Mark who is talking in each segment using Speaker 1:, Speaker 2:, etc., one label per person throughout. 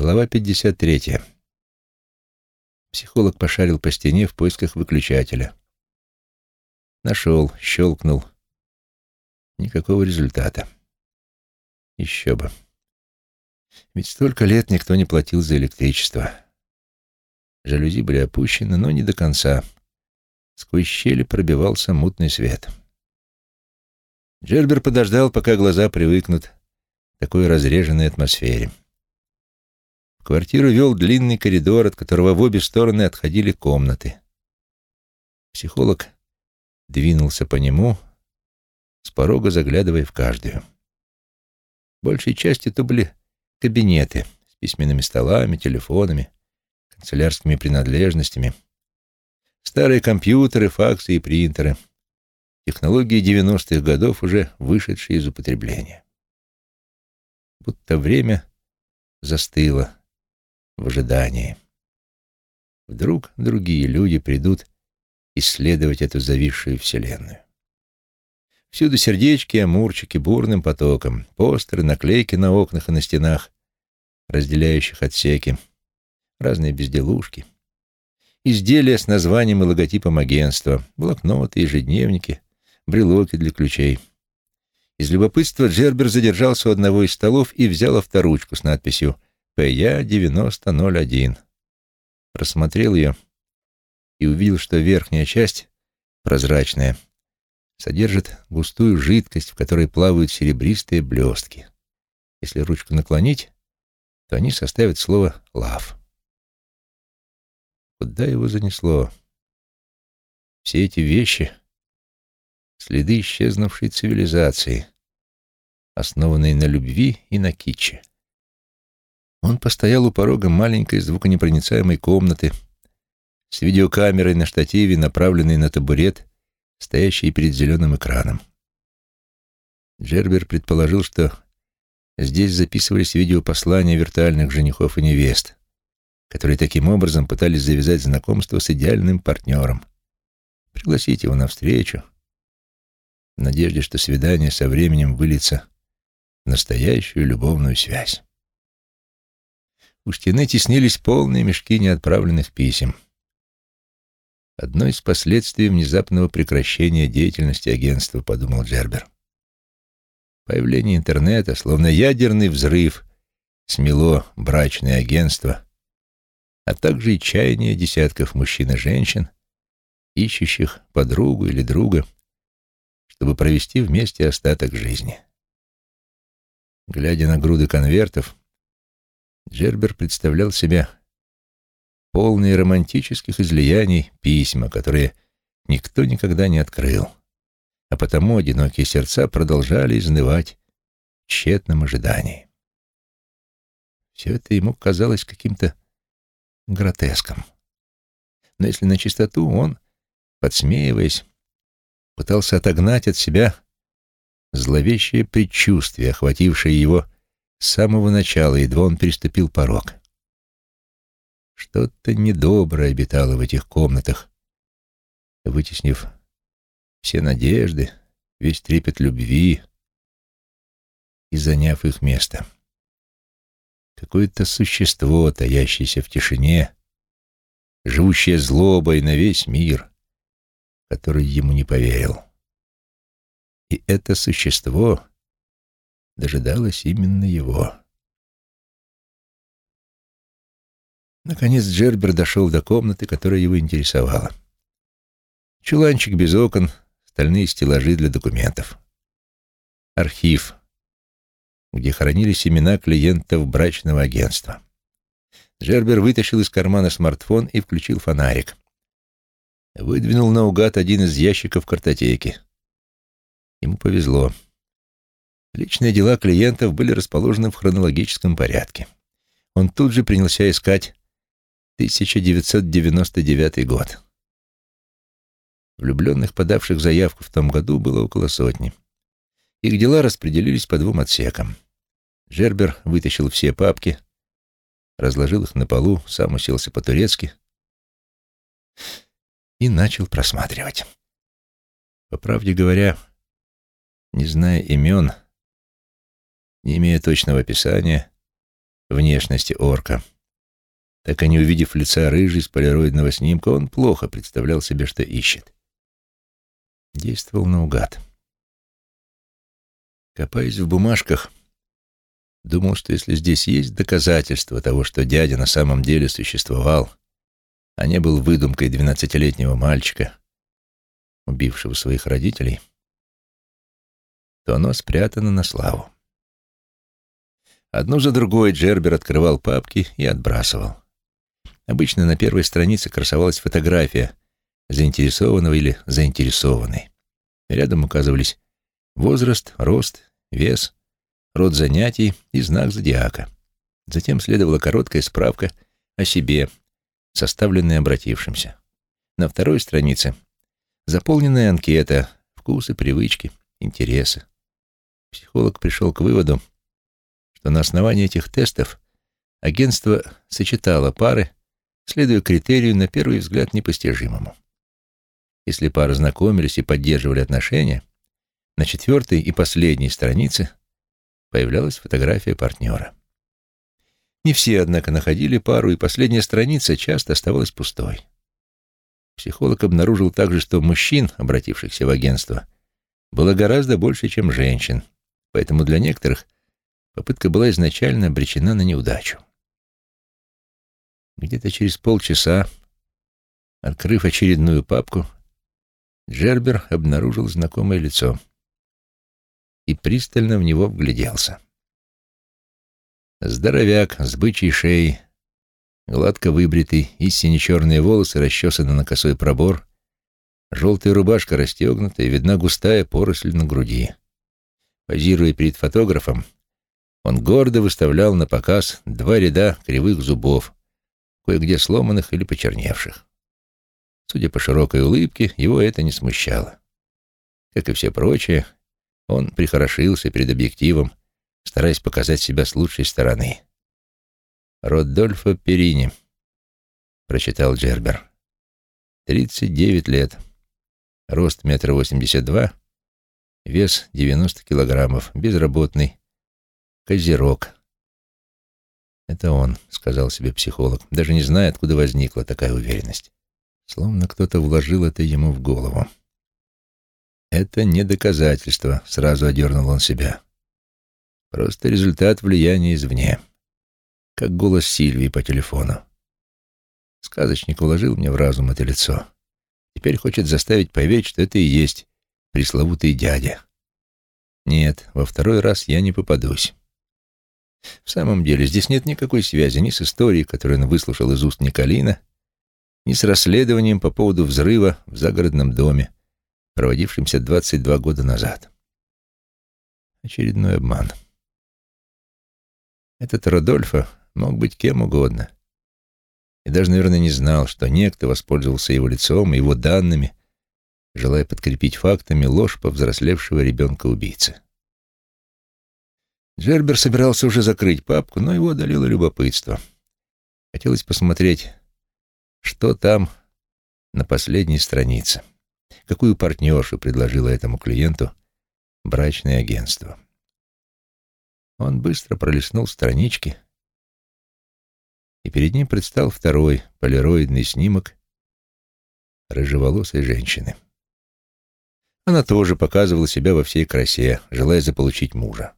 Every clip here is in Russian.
Speaker 1: Глава 53. Психолог пошарил по стене в поисках выключателя. Нашел, щелкнул. Никакого результата. Еще бы. Ведь столько лет никто не платил за электричество. Жалюзи были опущены, но не до конца. Сквозь щели пробивался мутный свет. Джербер подождал, пока глаза привыкнут к такой разреженной атмосфере. В квартиру вел длинный коридор, от которого в обе стороны отходили комнаты. Психолог двинулся по нему, с порога заглядывая в каждую. Большей частью то были кабинеты с письменными столами, телефонами, канцелярскими принадлежностями, старые компьютеры, факсы и принтеры, технологии 90-х годов, уже вышедшие из употребления. Будто время застыло в ожидании. Вдруг другие люди придут исследовать эту зависшую вселенную. Всюду сердечки, амурчики бурным потоком, постеры, наклейки на окнах и на стенах, разделяющих отсеки, разные безделушки, изделия с названием и логотипом агентства, блокноты, ежедневники, брелоки для ключей. Из любопытства Джербер задержался у одного из столов и взял авторучку с надписью «ПЯ-9001». Просмотрел ее и увидел, что верхняя часть, прозрачная, содержит густую жидкость, в которой плавают серебристые блестки. Если ручку наклонить, то они составят слово «лав». Куда его занесло? Все эти вещи — следы исчезнувшей цивилизации, основанной на любви и на китче. Он постоял у порога маленькой звуконепроницаемой комнаты с видеокамерой на штативе, направленной на табурет стоящие перед зеленым экраном. Джербер предположил, что здесь записывались видеопослания виртуальных женихов и невест, которые таким образом пытались завязать знакомство с идеальным партнером, пригласить его на встречу, в надежде, что свидание со временем выльется в настоящую любовную связь. У стены теснились полные мешки неотправленных писем — Одно из последствий внезапного прекращения деятельности агентства, подумал Джербер. Появление интернета, словно ядерный взрыв, смело брачное агентство, а также и чаяние десятков мужчин и женщин, ищущих подругу или друга, чтобы провести вместе остаток жизни. Глядя на груды конвертов, Джербер представлял себе полные романтических излияний письма, которые никто никогда не открыл, а потому одинокие сердца продолжали изнывать в тщетном ожидании. Все это ему казалось каким-то гротеском. Но если на чистоту, он, подсмеиваясь, пытался отогнать от себя зловещее предчувствие, охватившее его с самого начала, едва он переступил порог. Что-то недоброе обитало в этих комнатах, вытеснив все надежды, весь трепет любви и заняв их место. Какое-то существо, таящееся в тишине, живущее злобой на весь мир, который ему не поверил. И это существо дожидалось именно его. Наконец Джербер дошел до комнаты, которая его интересовала. Чуланчик без окон, стальные стеллажи для документов. Архив, где хранились имена клиентов брачного агентства. Джербер вытащил из кармана смартфон и включил фонарик. Выдвинул наугад один из ящиков картотеки. Ему повезло. Личные дела клиентов были расположены в хронологическом порядке. Он тут же принялся искать 1999 год. Влюбленных, подавших заявку в том году, было около сотни. Их дела распределились по двум отсекам. Жербер вытащил все папки, разложил их на полу, сам уселся по-турецки и начал просматривать. По правде говоря, не зная имен, не имея точного описания, внешности орка. Так и не увидев лица рыжий с полироидного снимка, он плохо представлял себе, что ищет. Действовал наугад. Копаясь в бумажках, думал, что если здесь есть доказательства того, что дядя на самом деле существовал, а не был выдумкой двенадцатилетнего мальчика, убившего своих родителей, то оно спрятано на славу. Одну за другой Джербер открывал папки и отбрасывал. Обычно на первой странице красовалась фотография заинтересованного или заинтересованной. Рядом указывались возраст, рост, вес, род занятий и знак зодиака. Затем следовала короткая справка о себе, составленная обратившимся. На второй странице заполненная анкета, вкусы, привычки, интересы. Психолог пришел к выводу, что на основании этих тестов агентство сочетало пары, следуя критерию на первый взгляд непостижимому. Если пары знакомились и поддерживали отношения, на четвертой и последней странице появлялась фотография партнера. Не все, однако, находили пару, и последняя страница часто оставалась пустой. Психолог обнаружил также, что мужчин, обратившихся в агентство, было гораздо больше, чем женщин, поэтому для некоторых попытка была изначально обречена на неудачу. Где-то через полчаса, открыв очередную папку, Джербер обнаружил знакомое лицо и пристально в него вгляделся. Здоровяк с бычьей шеей, гладко выбритый, и сине-черные волосы расчесаны на косой пробор, желтая рубашка расстегнута и видна густая поросль на груди. Позируя перед фотографом, он гордо выставлял на показ два ряда кривых зубов, кое-где сломанных или почерневших. Судя по широкой улыбке, его это не смущало. Как и все прочие, он прихорошился перед объективом, стараясь показать себя с лучшей стороны. «Родольфо Перини», — прочитал Джербер. «Тридцать девять лет. Рост метр восемьдесят два, Вес 90 килограммов. Безработный. Козерог. «Это он», — сказал себе психолог, даже не зная, откуда возникла такая уверенность. Словно кто-то вложил это ему в голову. «Это не доказательство», — сразу одернул он себя. «Просто результат влияния извне. Как голос Сильвии по телефону. Сказочник вложил мне в разум это лицо. Теперь хочет заставить поверить, что это и есть пресловутый дядя. Нет, во второй раз я не попадусь. В самом деле, здесь нет никакой связи ни с историей, которую он выслушал из уст Николина, ни с расследованием по поводу взрыва в загородном доме, проводившимся 22 года назад. Очередной обман. Этот Родольфо мог быть кем угодно. И даже, наверное, не знал, что некто воспользовался его лицом и его данными желая подкрепить фактами ложь повзрослевшего ребенка-убийцы. Джербер собирался уже закрыть папку, но его одолело любопытство. Хотелось посмотреть, что там на последней странице, какую партнершу предложило этому клиенту брачное агентство. Он быстро пролистнул странички, и перед ним предстал второй полироидный снимок рыжеволосой женщины. Она тоже показывала себя во всей красе, желая заполучить мужа.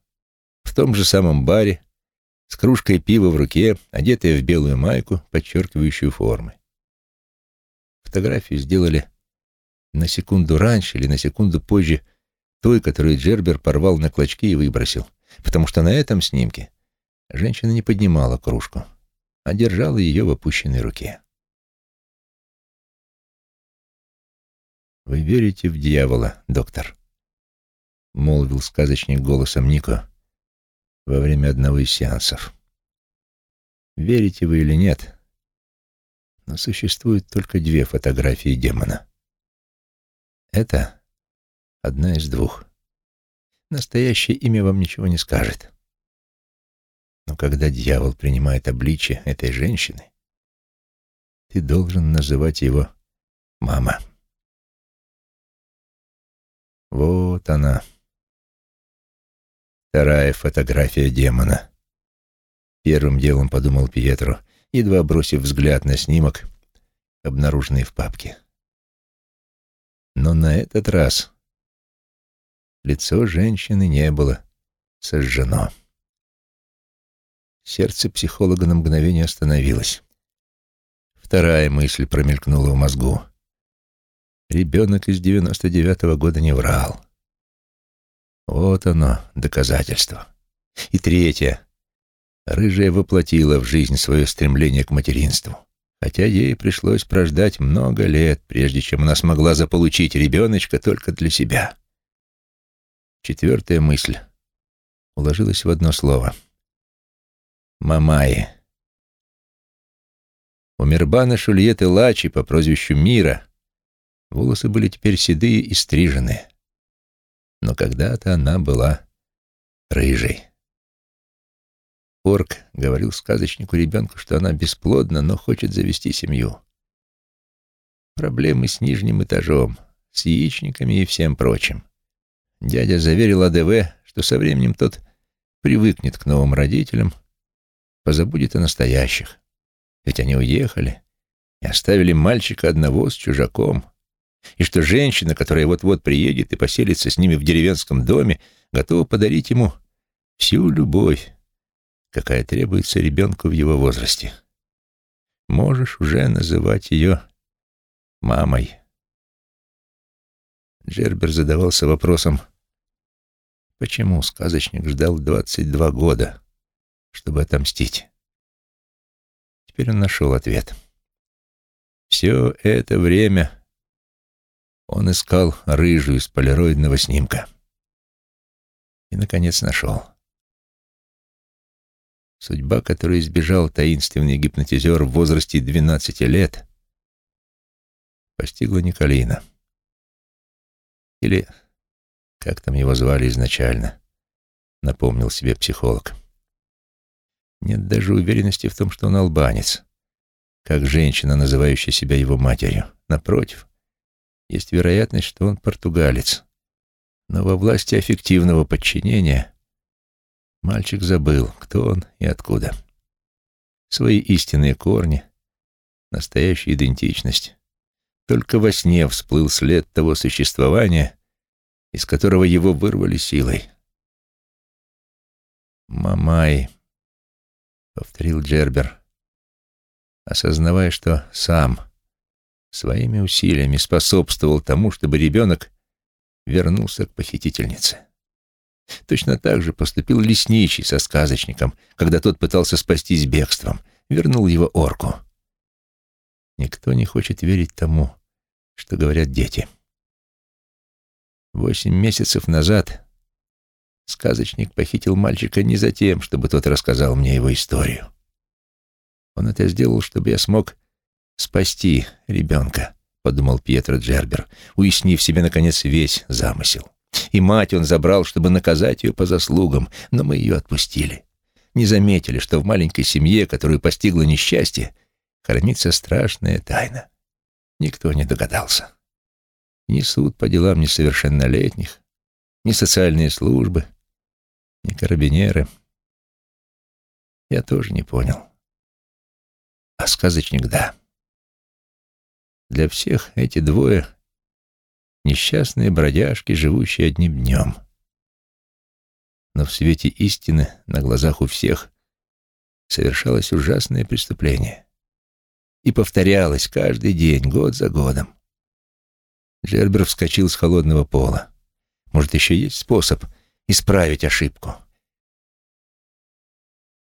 Speaker 1: В том же самом баре, с кружкой пива в руке, одетая в белую майку, подчеркивающую формы. Фотографию сделали на секунду раньше или на секунду позже той, которую Джербер порвал на клочки и выбросил, потому что на этом снимке женщина не поднимала кружку, а держала ее в опущенной руке. «Вы верите в дьявола, доктор?» — молвил сказочник голосом Нико во время одного из сеансов. «Верите вы или нет, но существует только две фотографии демона. Это одна из двух. Настоящее имя вам ничего не скажет. Но когда дьявол принимает обличие этой женщины, ты должен называть его «мама». Вот она. Вторая фотография демона. Первым делом подумал Пьетро, едва бросив взгляд на снимок, обнаруженный в папке. Но на этот раз лицо женщины не было сожжено. Сердце психолога на мгновение остановилось. Вторая мысль промелькнула в мозгу. Ребенок из девяносто девятого года не врал. Вот оно, доказательство. И третье. Рыжая воплотила в жизнь свое стремление к материнству. Хотя ей пришлось прождать много лет, прежде чем она смогла заполучить ребеночка только для себя. Четвертая мысль уложилась в одно слово — Мамаи. У Мирбана Шульеты Лачи по прозвищу Мира волосы были теперь седые и стриженные. Но когда-то она была рыжей. Орк говорил сказочнику ребенку, что она бесплодна, но хочет завести семью. Проблемы с нижним этажом, с яичниками и всем прочим. Дядя заверил АДВ, что со временем тот привыкнет к новым родителям, позабудет о настоящих. Ведь они уехали и оставили мальчика одного с чужаком. И что женщина, которая вот-вот приедет и поселится с ними в деревенском доме, готова подарить ему всю любовь, какая требуется ребенку в его возрасте. Можешь уже называть ее мамой. Джербер задавался вопросом, почему сказочник ждал 22 года, чтобы отомстить. Теперь он нашел ответ. Все это время он искал рыжую с полироидного снимка. И, наконец, нашел. Судьба, которую избежал таинственный гипнотизер в возрасте 12 лет, постигла Николина. Или, как там его звали изначально, напомнил себе психолог. Нет даже уверенности в том, что он албанец, как женщина, называющая себя его матерью. Напротив, есть вероятность, что он португалец. Но во власти аффективного подчинения мальчик забыл, кто он и откуда. Свои истинные корни, настоящую идентичность. Только во сне всплыл след того существования, из которого его вырвали силой. Мамай — повторил Джербер, осознавая, что сам своими усилиями способствовал тому, чтобы ребенок вернулся к похитительнице. Точно так же поступил лесничий со сказочником, когда тот пытался спастись бегством, вернул его орку. Никто не хочет верить тому, что говорят дети. Восемь месяцев назад Сказочник похитил мальчика не за тем, чтобы тот рассказал мне его историю. Он это сделал, чтобы я смог спасти ребенка, подумал Пьетро Джербер, уяснив себе, наконец, весь замысел. И мать он забрал, чтобы наказать ее по заслугам, но мы ее отпустили. Не заметили, что в маленькой семье, которую постигло несчастье, хранится страшная тайна. Никто не догадался. Ни суд по делам несовершеннолетних, ни социальные службы, ни карабинеры. Я тоже не понял. А сказочник — да. Для всех эти двое — несчастные бродяжки, живущие одним днем. Но в свете истины на глазах у всех совершалось ужасное преступление. И повторялось каждый день, год за годом. Джербер вскочил с холодного пола. Может, еще есть способ исправить ошибку.